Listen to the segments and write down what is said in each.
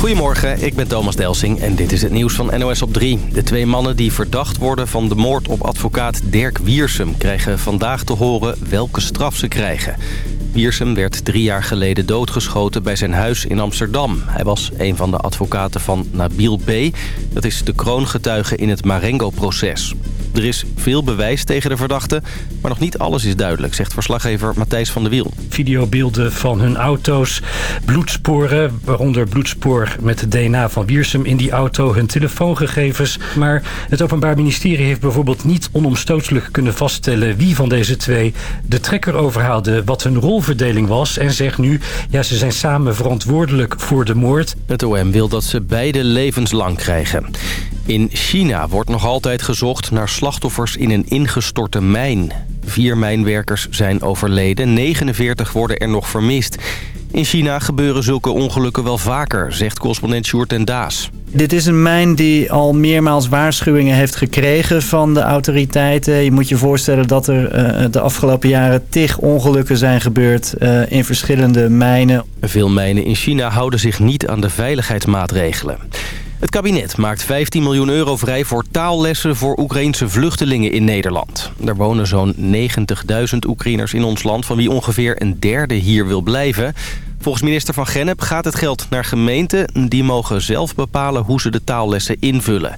Goedemorgen, ik ben Thomas Delsing en dit is het nieuws van NOS op 3. De twee mannen die verdacht worden van de moord op advocaat Dirk Wiersum... krijgen vandaag te horen welke straf ze krijgen. Wiersum werd drie jaar geleden doodgeschoten bij zijn huis in Amsterdam. Hij was een van de advocaten van Nabil B. Dat is de kroongetuige in het Marengo-proces. Er is veel bewijs tegen de verdachte, maar nog niet alles is duidelijk, zegt verslaggever Matthijs van der Wiel. Videobeelden van hun auto's, bloedsporen, waaronder bloedspoor met het DNA van Wiersum in die auto, hun telefoongegevens. Maar het Openbaar Ministerie heeft bijvoorbeeld niet onomstotelijk kunnen vaststellen wie van deze twee de trekker overhaalde, wat hun rolverdeling was en zegt nu, ja ze zijn samen verantwoordelijk voor de moord. Het OM wil dat ze beide levenslang krijgen. In China wordt nog altijd gezocht naar slachtoffers in een ingestorte mijn. Vier mijnwerkers zijn overleden, 49 worden er nog vermist. In China gebeuren zulke ongelukken wel vaker, zegt correspondent Sjoerd en Daas. Dit is een mijn die al meermaals waarschuwingen heeft gekregen van de autoriteiten. Je moet je voorstellen dat er uh, de afgelopen jaren tig ongelukken zijn gebeurd uh, in verschillende mijnen. Veel mijnen in China houden zich niet aan de veiligheidsmaatregelen. Het kabinet maakt 15 miljoen euro vrij voor taallessen voor Oekraïnse vluchtelingen in Nederland. Er wonen zo'n 90.000 Oekraïners in ons land, van wie ongeveer een derde hier wil blijven. Volgens minister Van Gennep gaat het geld naar gemeenten. Die mogen zelf bepalen hoe ze de taallessen invullen.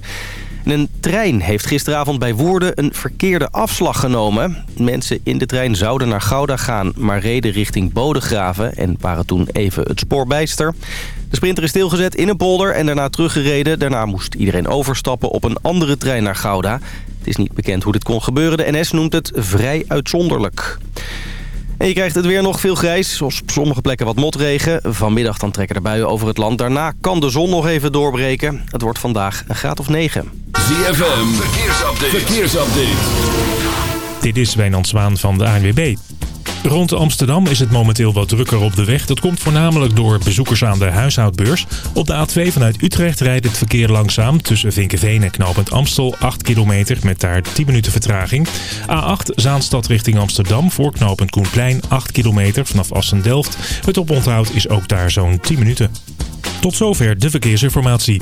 Een trein heeft gisteravond bij Woerden een verkeerde afslag genomen. Mensen in de trein zouden naar Gouda gaan, maar reden richting Bodegraven... en waren toen even het spoor bijster. De sprinter is stilgezet in een polder en daarna teruggereden. Daarna moest iedereen overstappen op een andere trein naar Gouda. Het is niet bekend hoe dit kon gebeuren. De NS noemt het vrij uitzonderlijk. En je krijgt het weer nog veel grijs, op sommige plekken wat motregen. Vanmiddag dan trekken er buien over het land. Daarna kan de zon nog even doorbreken. Het wordt vandaag een graad of 9. ZFM, verkeersupdate. verkeersupdate. Dit is Wijnand Zwaan van de ANWB. Rond Amsterdam is het momenteel wat drukker op de weg. Dat komt voornamelijk door bezoekers aan de huishoudbeurs. Op de A2 vanuit Utrecht rijdt het verkeer langzaam tussen Vinkenveen en Knopend Amstel 8 kilometer met daar 10 minuten vertraging. A8 Zaanstad richting Amsterdam voor Knopend Koenplein 8 kilometer vanaf Assen-Delft. Het oponthoud is ook daar zo'n 10 minuten. Tot zover de verkeersinformatie.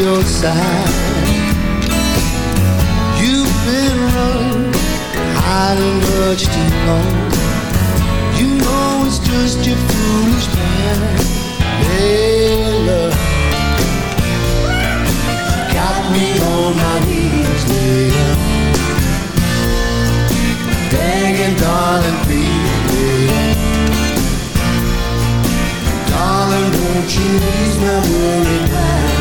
Your side. You've been running, hiding much too long. You know it's just your foolish plan. Hey, love. Got me on my knees, later. Begging, darling, please. Darling, won't you ease my worried mind?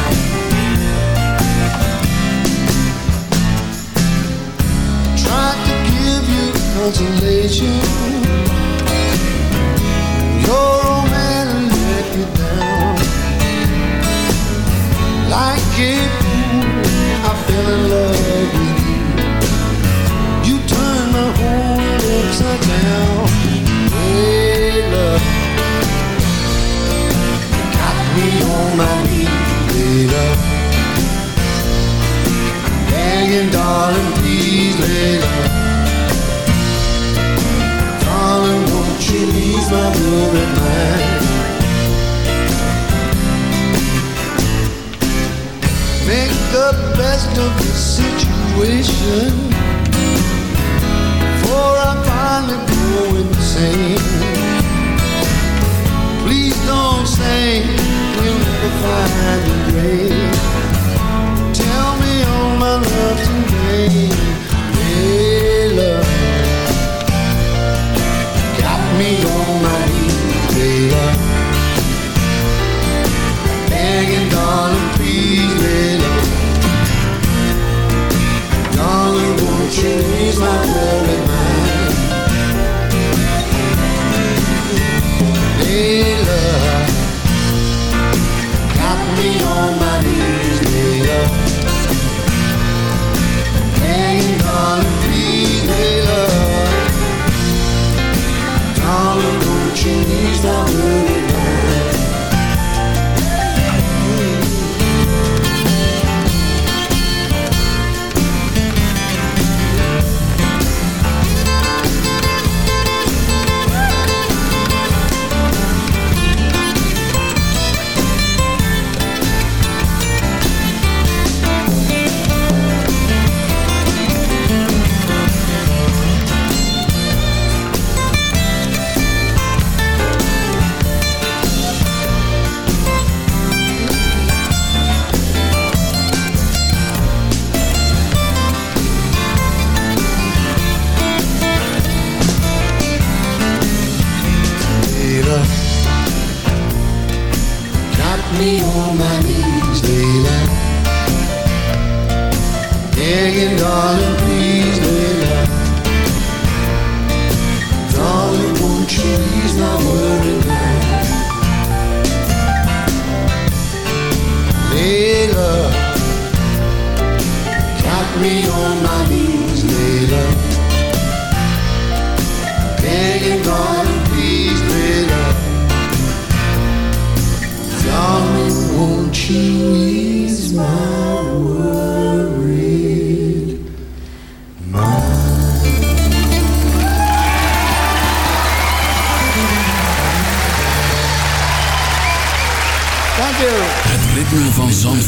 You consolation. Your old man let you down. Like fool, I fell in love with you. You turned my whole world upside down. Hey, love. Got me on my knees, hey, love. Begging, darling, please, lay love. You ease my worried mind? Make the best of the situation Before I finally go insane. Please don't say we'll never find a grave. Tell me all my love today Hey, love me oh, my knees, hey, Begging, darling, please,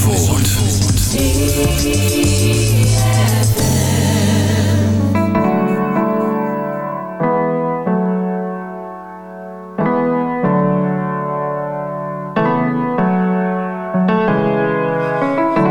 Zandvoort.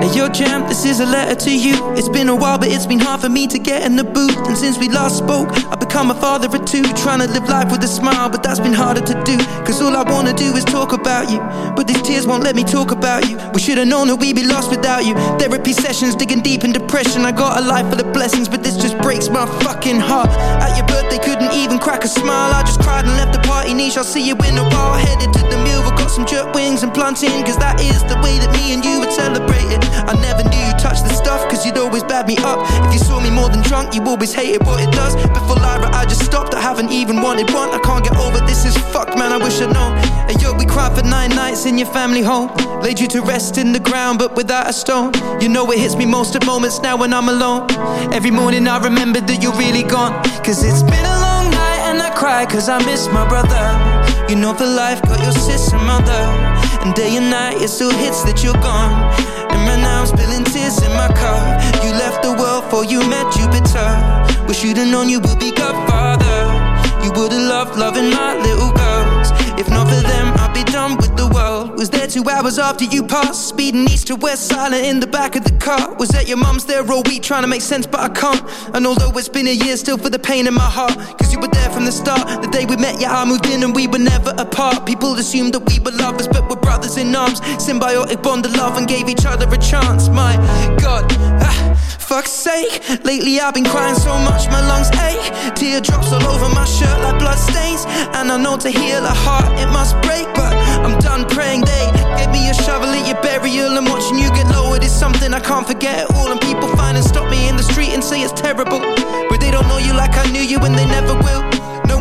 Hey, yo, champ, this is a letter to you. It's been a while, but it's been hard for me to get in the booth. And since we last spoke, I've become a father of two. Trying to live life with a smile, but that's been harder to do. Cause all I wanna do is talk about you. But these tears won't let me talk about you. We should've known that we'd be lost without you. Therapy sessions, digging deep in depression. I got a life full of blessings, but this just breaks my fucking heart. At your birthday, couldn't even crack a smile. I just cried and left the party niche. I'll see you in a while. Headed to the mill, we got some jerk wings and plantain. Cause that is the way that me and you would celebrate it. I never knew you touched the stuff, cause you'd always bad me up. If you saw me more than drunk, you always hated what it does. Before Lyra, I just stopped. I haven't even wanted one. I can't get over this is fucked, man. I wish I'd known. And yo, we cried for nine nights in your family home. Laid you to rest in the ground, but without a stone. You know it hits me most at moments now when I'm alone. Every morning I remember that you're really gone. Cause it's been a long night and I cry cause I miss my brother. You know for life, got your sister mother. And day and night, it still hits that you're gone. And right now I'm spilling tears in my car. You left the world for you met Jupiter. Wish you'd have known you would be Godfather. You would have loved loving my little girls. If not for them, I'd be done with the world. Was there two hours after you passed, speeding east to west, silent in the back of the car. Was at your mum's there all week trying to make sense, but I can't. And although it's been a year, still for the pain in my heart. Cause you were there from the start. The day we met, yeah, I moved in and we were never apart. People assumed that we were lovers, but we're brothers in arms. Symbiotic bond of love and gave each other a chance. My God, ah, fuck's sake. Lately I've been crying so much, my lungs ache. Teardrops all over my shirt. And I know to heal a heart, it must break. But I'm done praying they gave me a shovel at your burial. And watching you get lowered is something I can't forget all. And people find and stop me in the street and say it's terrible. But they don't know you like I knew you and they never will.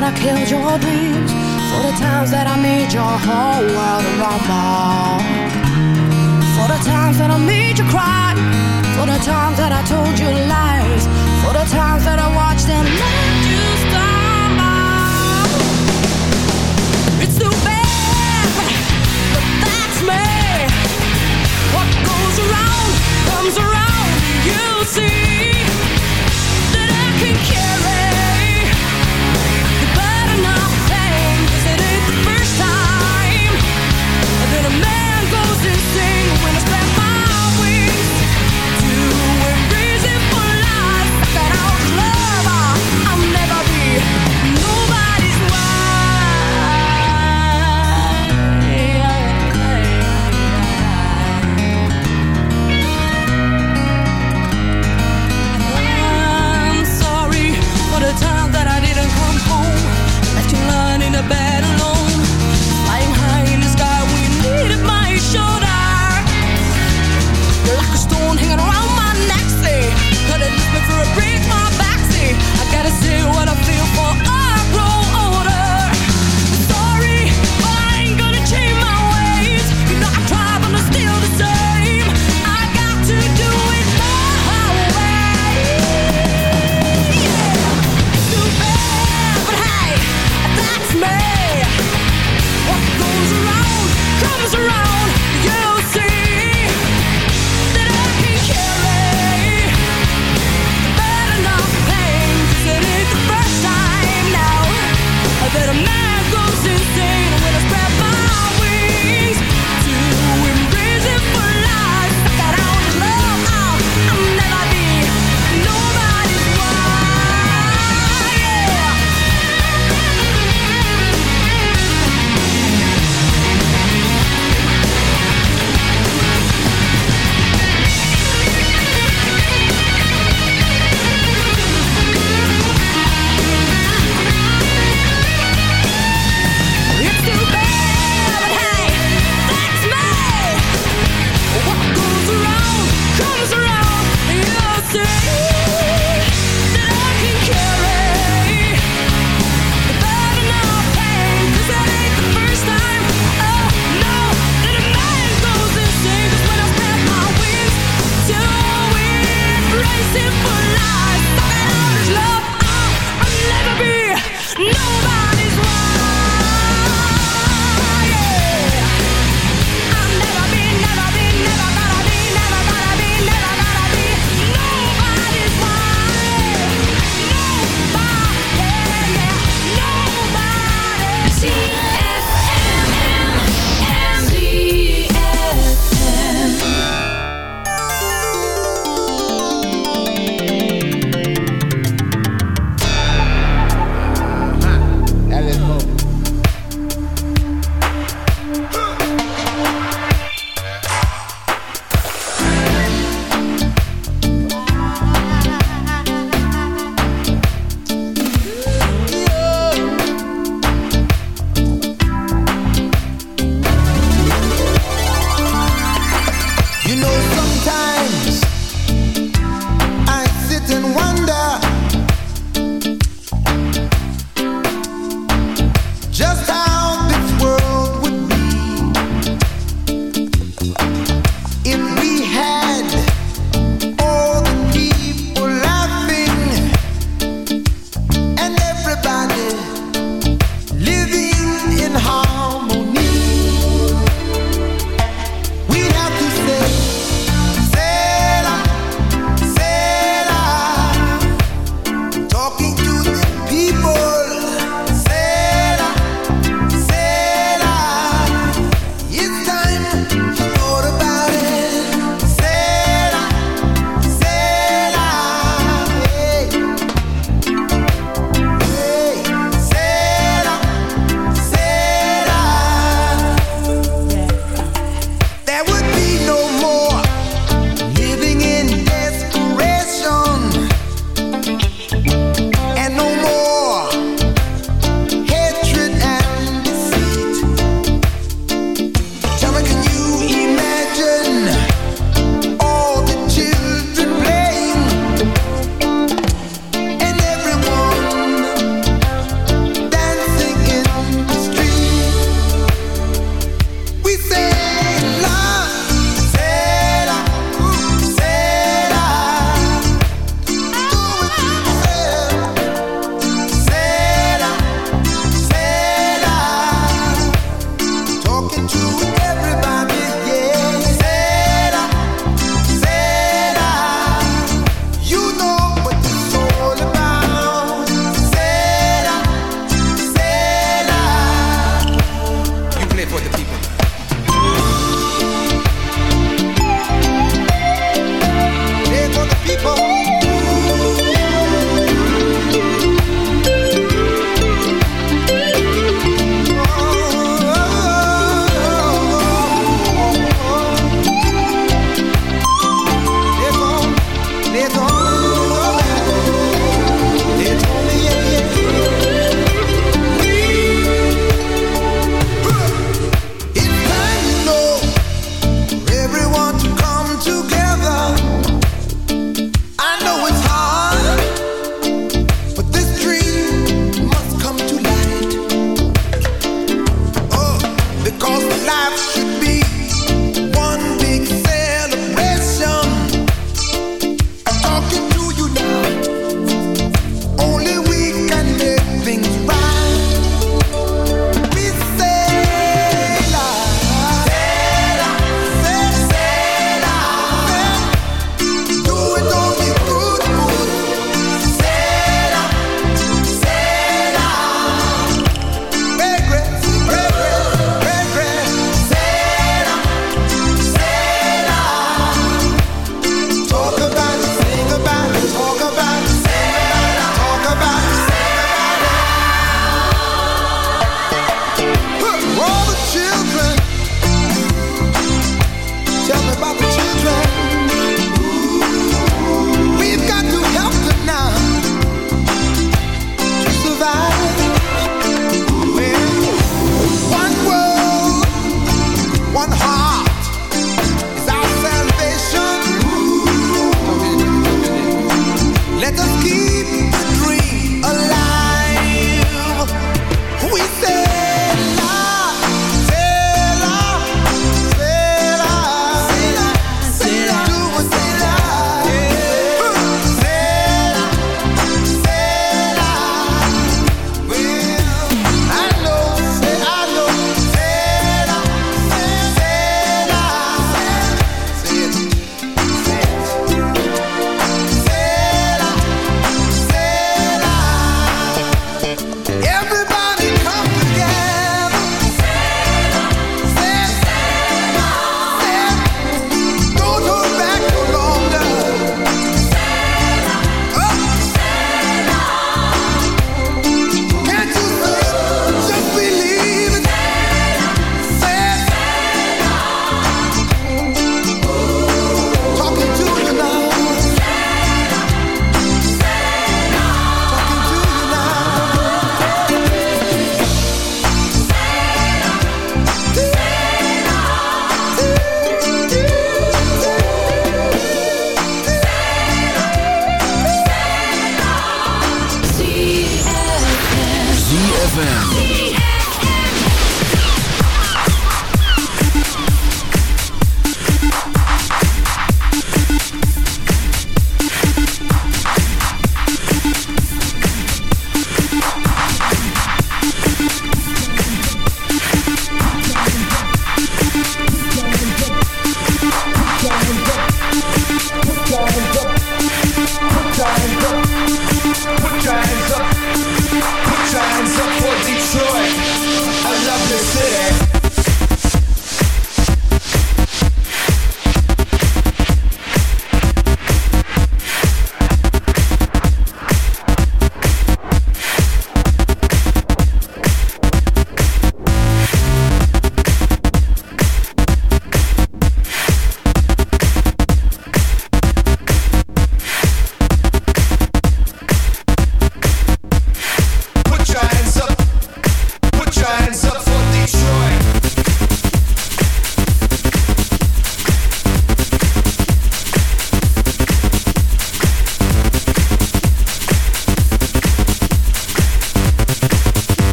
That I killed your dreams, for the times that I made your whole world rumble, for the times that I made you cry, for the times that I told you lies, for the times that I watched them. let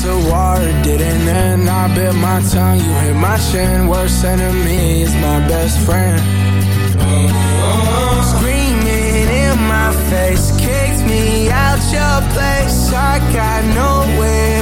To war, didn't end. I bit my tongue, you hit my chin. Worst enemy is my best friend. Screaming in my face, kicked me out your place. I got nowhere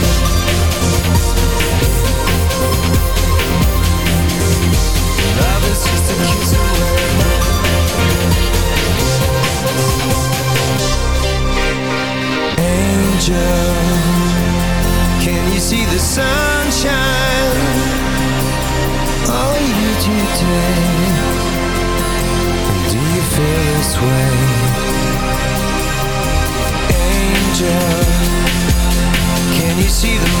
angel Can you see the sunshine? You today. Do you feel this way? Angel Can you see the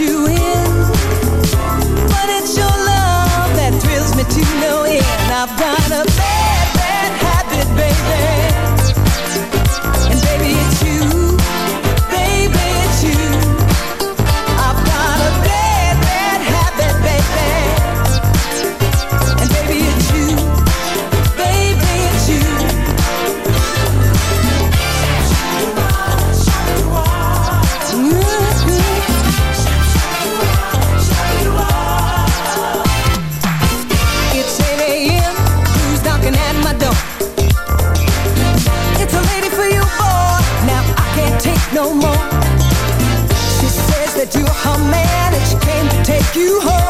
you in. But it's your love that thrills me to no end. I've got a more. She says that you're her man and she came to take you home.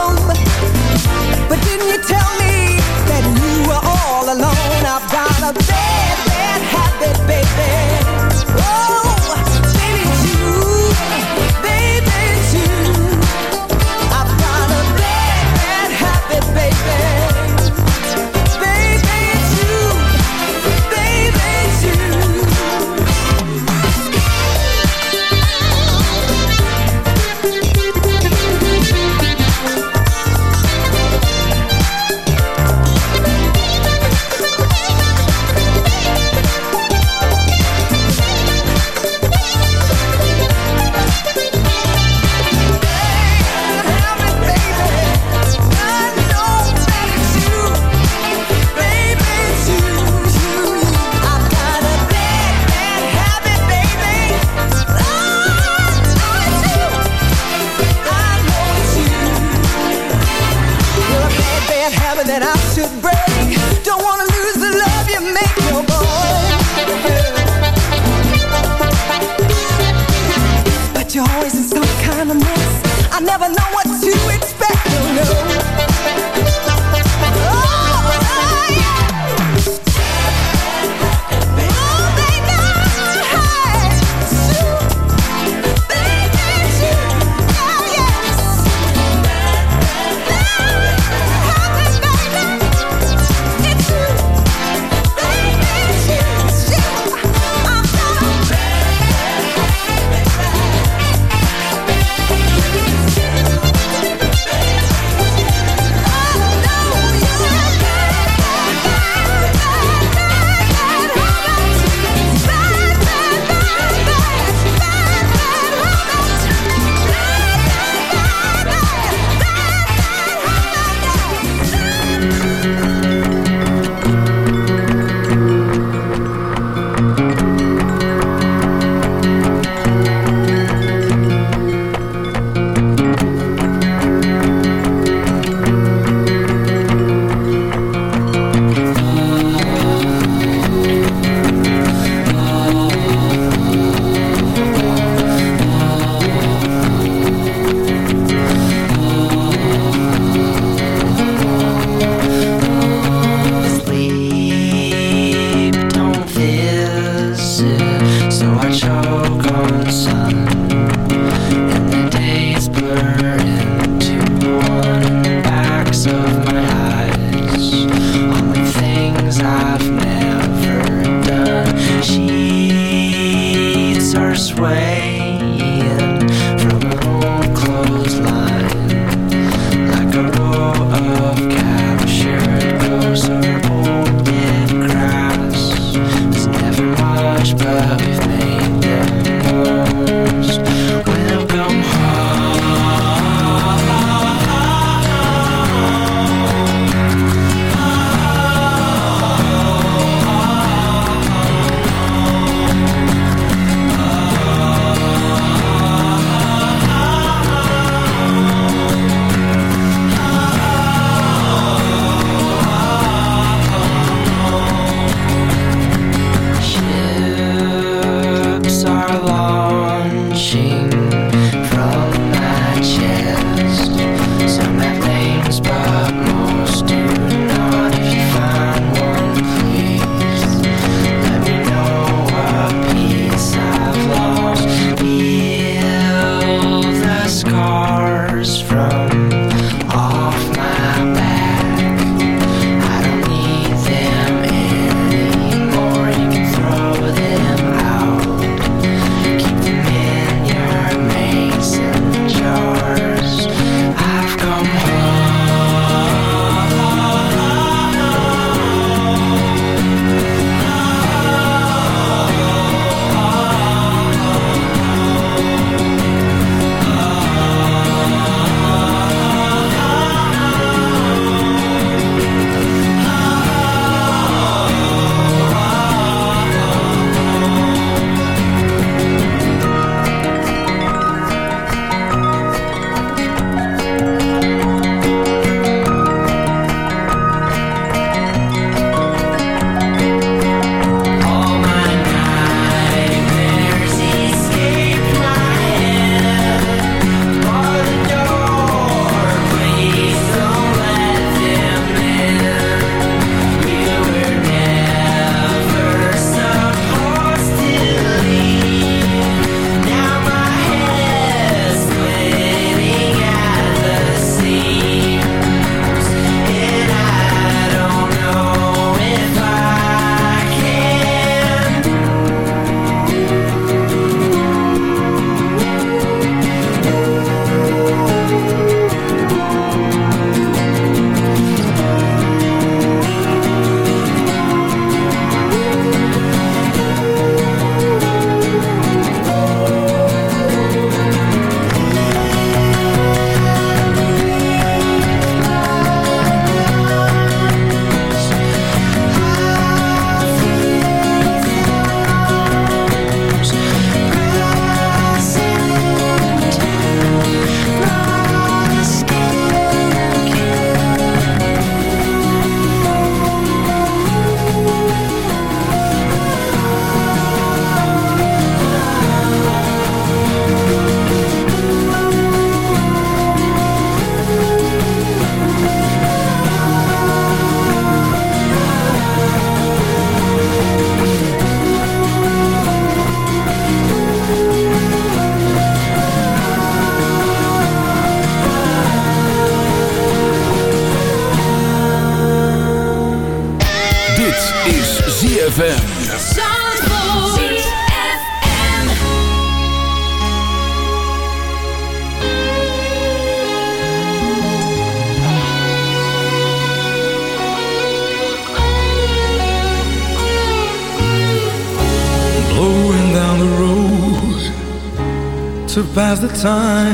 time.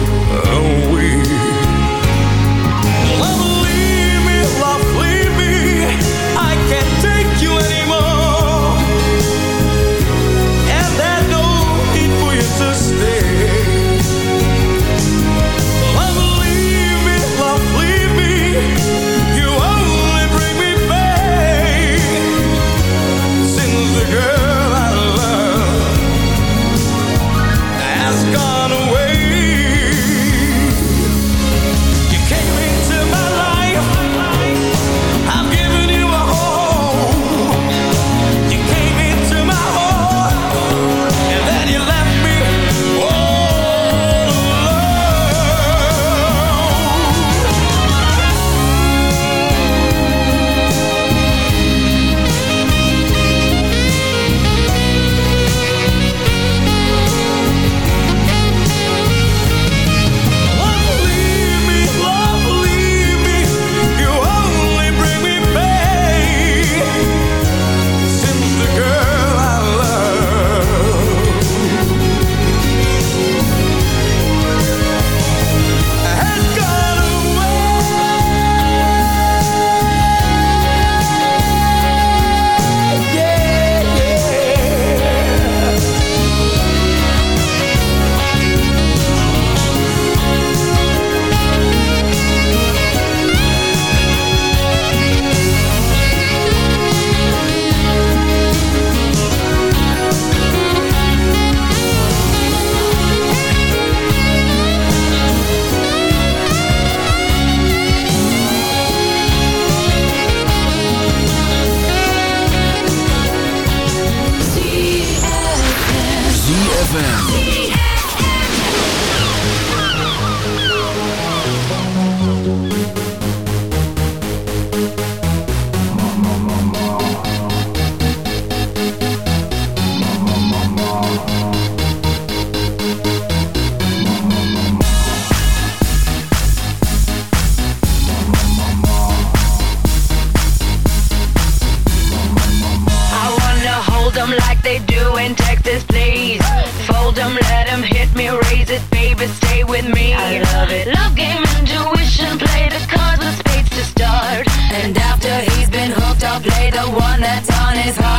to start. And after he's been hooked, I'll play the one that's on his heart.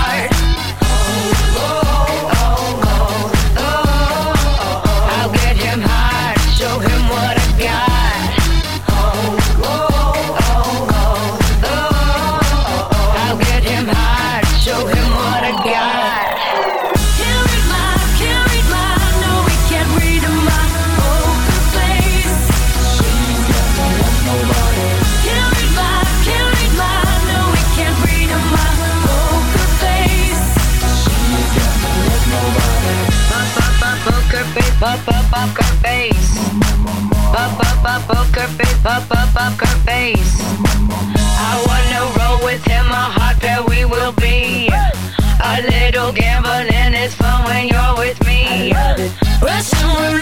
Poker face, up, up, up face. I wanna roll with him, a hot pair we will be. A little gambling it's fun when you're with me. Russian roulette.